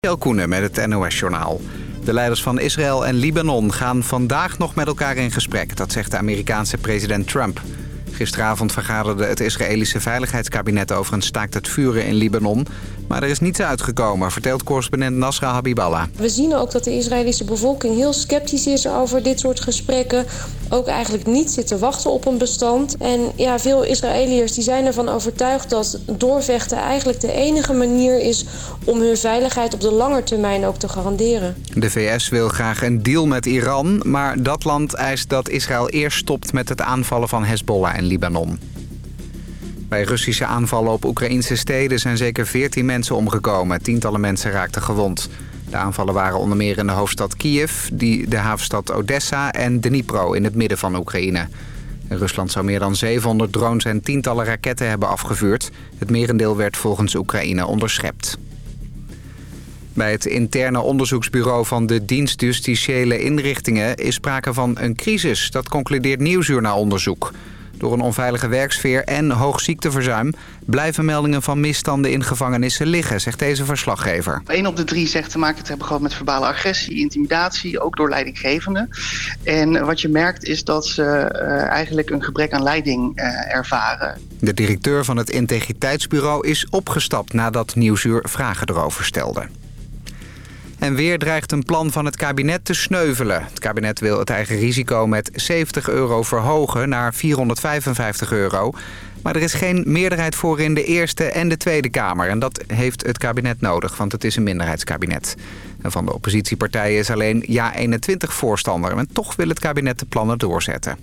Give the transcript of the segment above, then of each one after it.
Michel met het NOS-journaal. De leiders van Israël en Libanon gaan vandaag nog met elkaar in gesprek. Dat zegt de Amerikaanse president Trump. Gisteravond vergaderde het Israëlische Veiligheidskabinet over een staakt het vuren in Libanon. Maar er is niets uitgekomen, vertelt correspondent Nasra Habiballah. We zien ook dat de Israëlische bevolking heel sceptisch is over dit soort gesprekken. Ook eigenlijk niet zit te wachten op een bestand. En ja, veel Israëliërs die zijn ervan overtuigd dat doorvechten eigenlijk de enige manier is om hun veiligheid op de lange termijn ook te garanderen. De VS wil graag een deal met Iran, maar dat land eist dat Israël eerst stopt met het aanvallen van Hezbollah in Libanon. Bij Russische aanvallen op Oekraïnse steden zijn zeker 14 mensen omgekomen. Tientallen mensen raakten gewond. De aanvallen waren onder meer in de hoofdstad Kiev, die de havenstad Odessa en Dnipro in het midden van Oekraïne. Rusland zou meer dan 700 drones en tientallen raketten hebben afgevuurd. Het merendeel werd volgens Oekraïne onderschept. Bij het interne onderzoeksbureau van de dienst justitiële inrichtingen is sprake van een crisis. Dat concludeert Nieuwsuur onderzoek. Door een onveilige werksfeer en hoog ziekteverzuim... blijven meldingen van misstanden in gevangenissen liggen, zegt deze verslaggever. Een op de drie zegt te maken te hebben gehad met verbale agressie, intimidatie, ook door leidinggevenden. En wat je merkt is dat ze uh, eigenlijk een gebrek aan leiding uh, ervaren. De directeur van het integriteitsbureau is opgestapt nadat Nieuwsuur vragen erover stelde. En weer dreigt een plan van het kabinet te sneuvelen. Het kabinet wil het eigen risico met 70 euro verhogen naar 455 euro. Maar er is geen meerderheid voor in de Eerste en de Tweede Kamer. En dat heeft het kabinet nodig, want het is een minderheidskabinet. En van de oppositiepartijen is alleen Ja21 voorstander. En toch wil het kabinet de plannen doorzetten.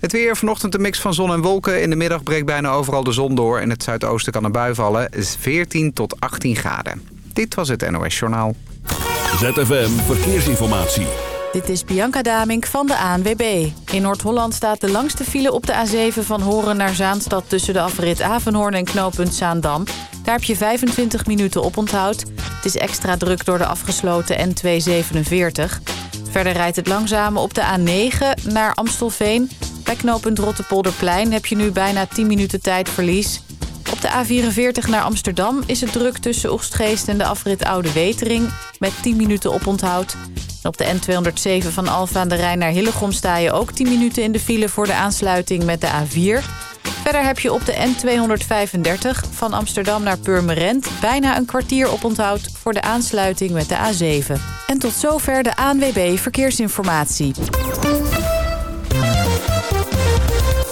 Het weer, vanochtend een mix van zon en wolken. In de middag breekt bijna overal de zon door. In het zuidoosten kan een bui vallen. 14 tot 18 graden. Dit was het NOS Journaal. ZFM Verkeersinformatie. Dit is Bianca Damink van de ANWB. In Noord-Holland staat de langste file op de A7 van Horen naar Zaanstad... tussen de afrit Avenhoorn en knooppunt Zaandam. Daar heb je 25 minuten op onthoud. Het is extra druk door de afgesloten N247. Verder rijdt het langzame op de A9 naar Amstelveen. Bij knooppunt Rottepolderplein heb je nu bijna 10 minuten tijdverlies... Op de A44 naar Amsterdam is het druk tussen Oostgeest en de afrit Oude Wetering... met 10 minuten oponthoud. En op de N207 van Alfa aan de Rijn naar Hillegom sta je ook 10 minuten in de file... voor de aansluiting met de A4. Verder heb je op de N235 van Amsterdam naar Purmerend... bijna een kwartier oponthoud voor de aansluiting met de A7. En tot zover de ANWB Verkeersinformatie.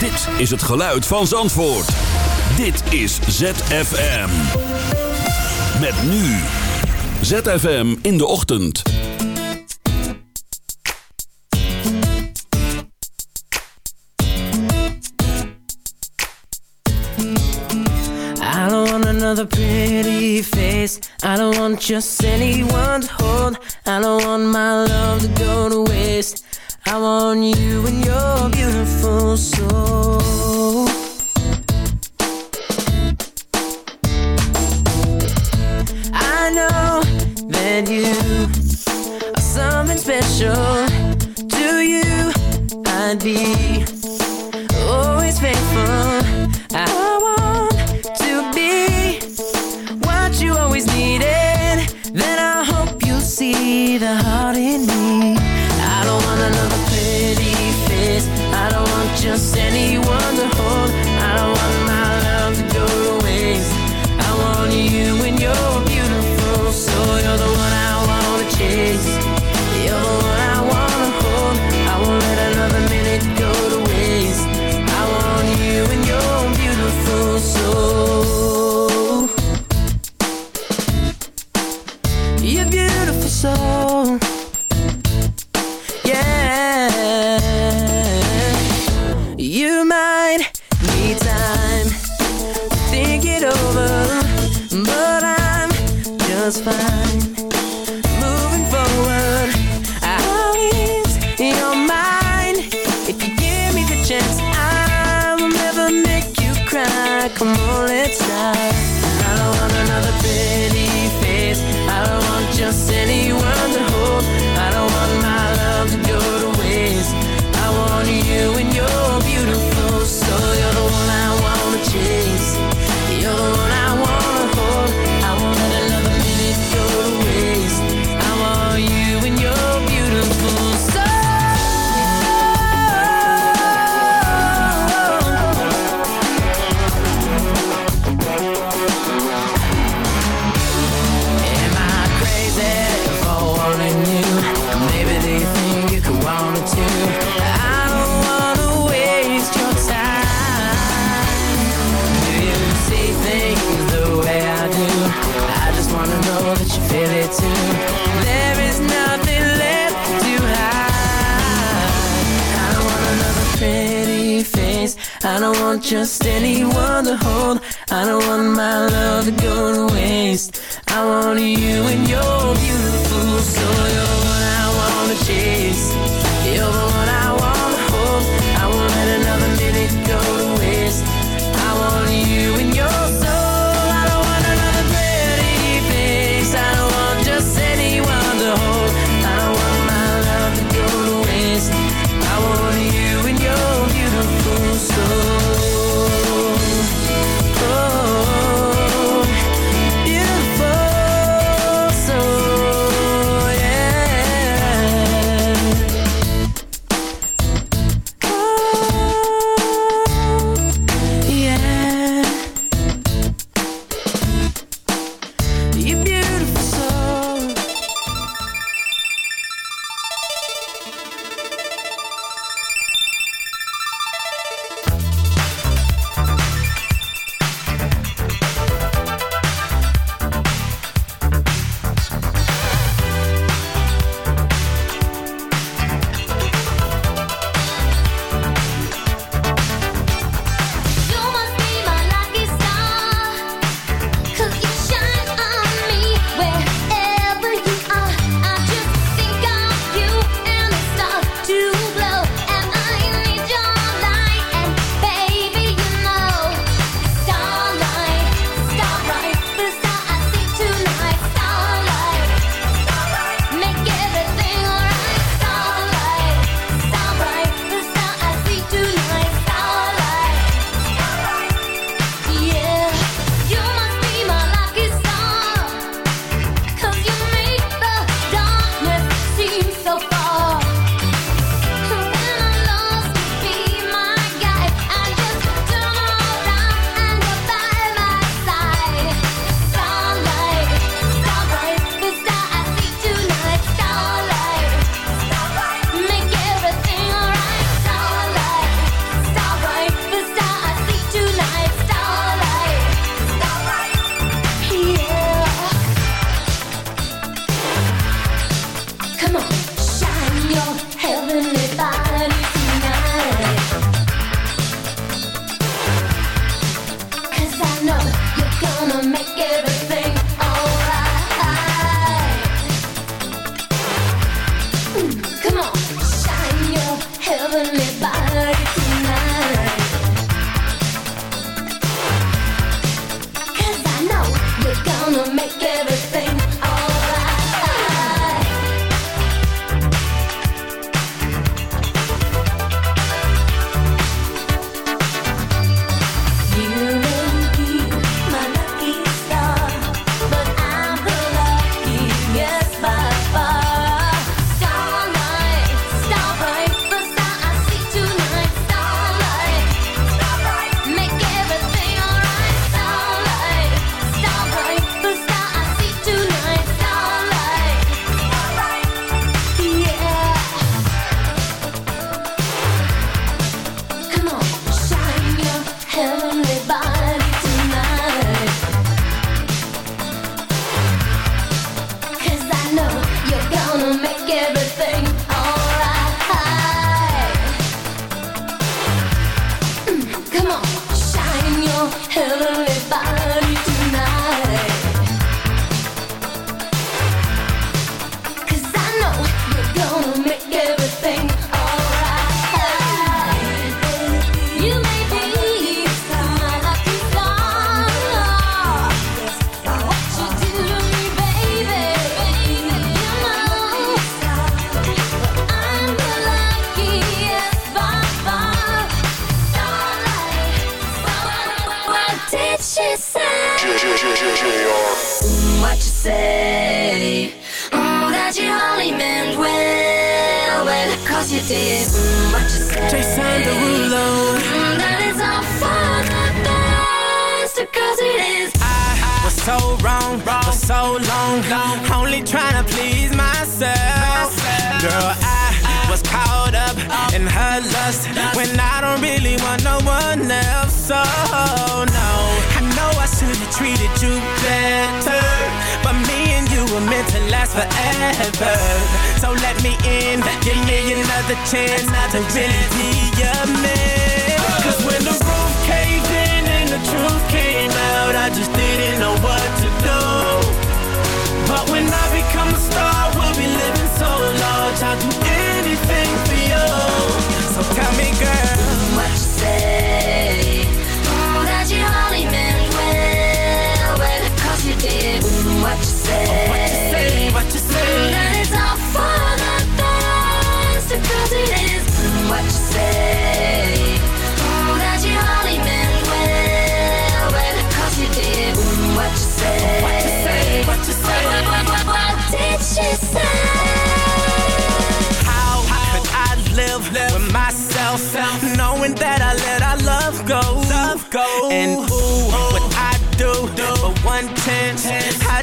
Dit is het geluid van Zandvoort. Dit is ZFM. Met nu. ZFM in de ochtend. I don't want another pretty face. I don't want just anyone to hold. I don't want my love to go to waste. I want you and your beautiful soul. I know that you are something special. To you I'd be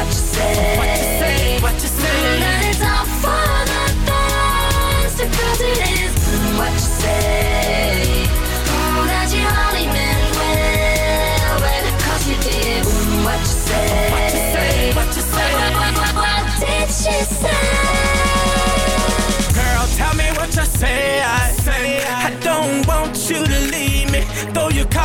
what you say. What you say.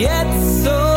yet so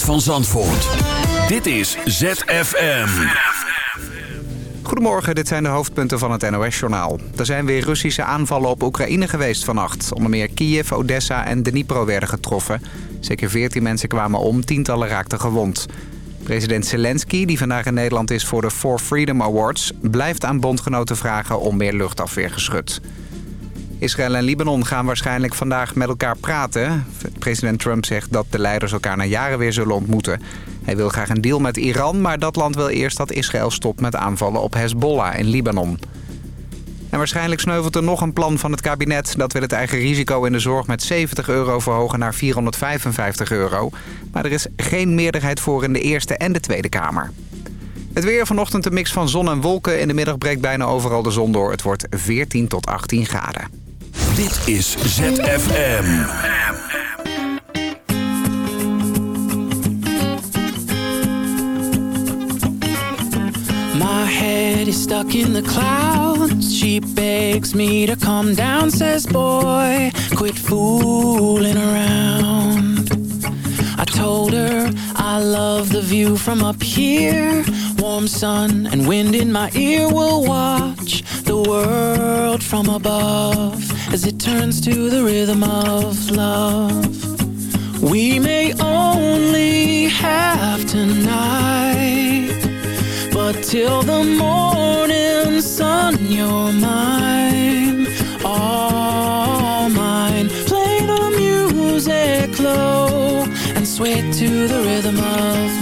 van Zandvoort. Dit is ZFM. Goedemorgen, dit zijn de hoofdpunten van het NOS-journaal. Er zijn weer Russische aanvallen op Oekraïne geweest vannacht. Onder meer Kiev, Odessa en Dnipro werden getroffen. Zeker 14 mensen kwamen om, tientallen raakten gewond. President Zelensky, die vandaag in Nederland is voor de For Freedom Awards... blijft aan bondgenoten vragen om meer luchtafweergeschut. Israël en Libanon gaan waarschijnlijk vandaag met elkaar praten. President Trump zegt dat de leiders elkaar na jaren weer zullen ontmoeten. Hij wil graag een deal met Iran, maar dat land wil eerst dat Israël stopt met aanvallen op Hezbollah in Libanon. En waarschijnlijk sneuvelt er nog een plan van het kabinet. Dat wil het eigen risico in de zorg met 70 euro verhogen naar 455 euro. Maar er is geen meerderheid voor in de Eerste en de Tweede Kamer. Het weer vanochtend een mix van zon en wolken. In de middag breekt bijna overal de zon door. Het wordt 14 tot 18 graden. Dit is ZFM. My head is stuck in the clouds. She begs me to come down, says boy, quit fooling around. I told her I love the view from up here. Warm sun and wind in my ear will watch the world from above as it turns to the rhythm of love. We may only have tonight, but till the morning sun, you're mine, all mine. Play the music low and sway to the rhythm of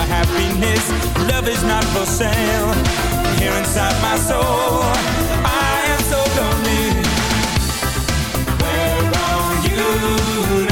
Can't happiness, love is not for sale. Here inside my soul, I am so lonely. Where are you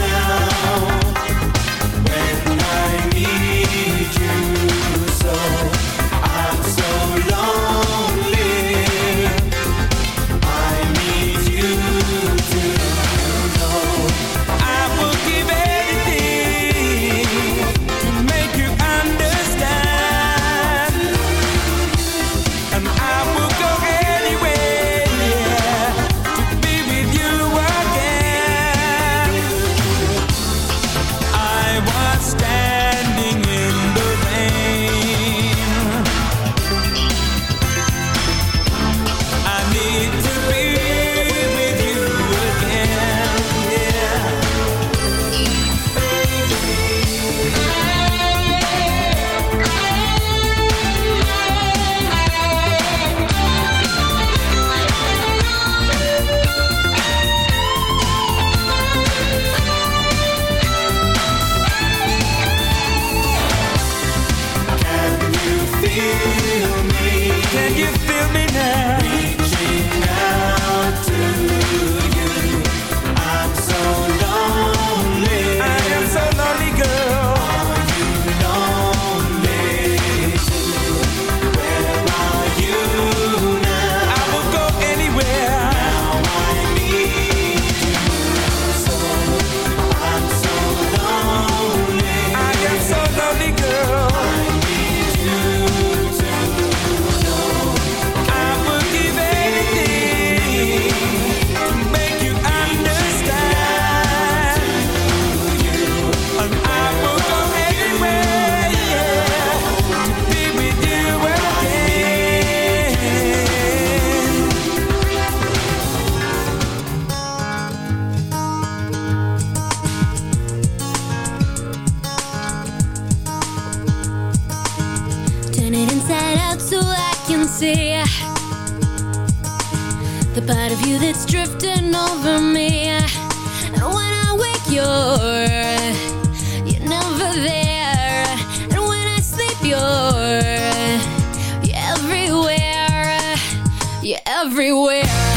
You're everywhere.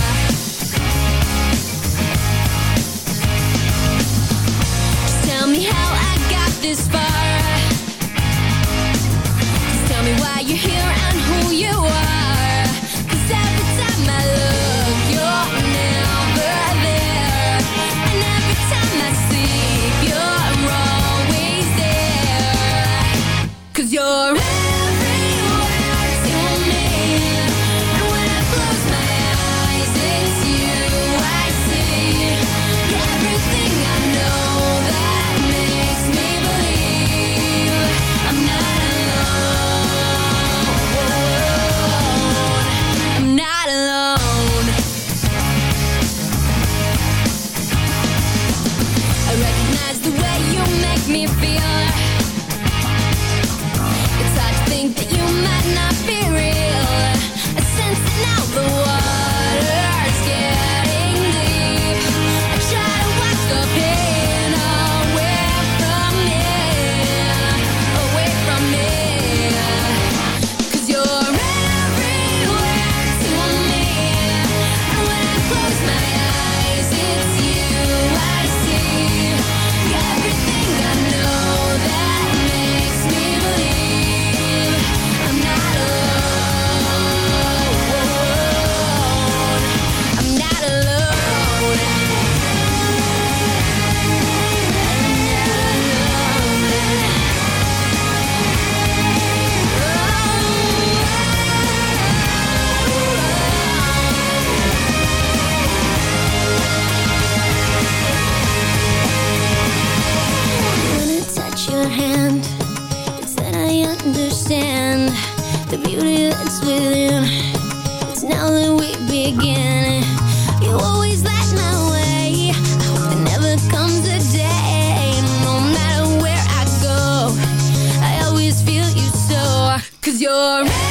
your hand. It's that I understand. The beauty that's within. It's now that we begin. You always light my way. I hope there never comes a day. No matter where I go I always feel you so. Cause you're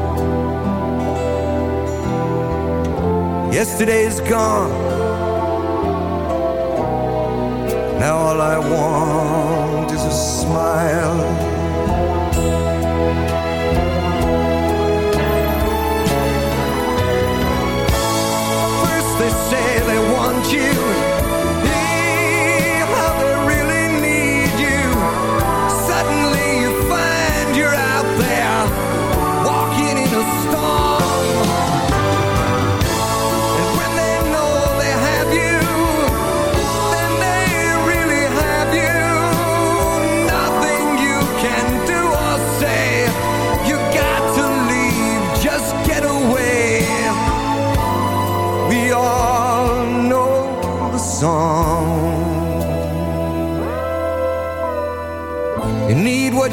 Yesterday is gone. Now all I want is a smile.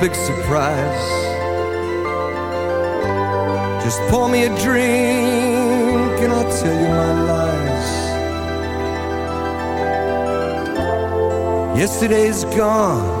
big surprise. Just pour me a drink and I'll tell you my lies. Yesterday's gone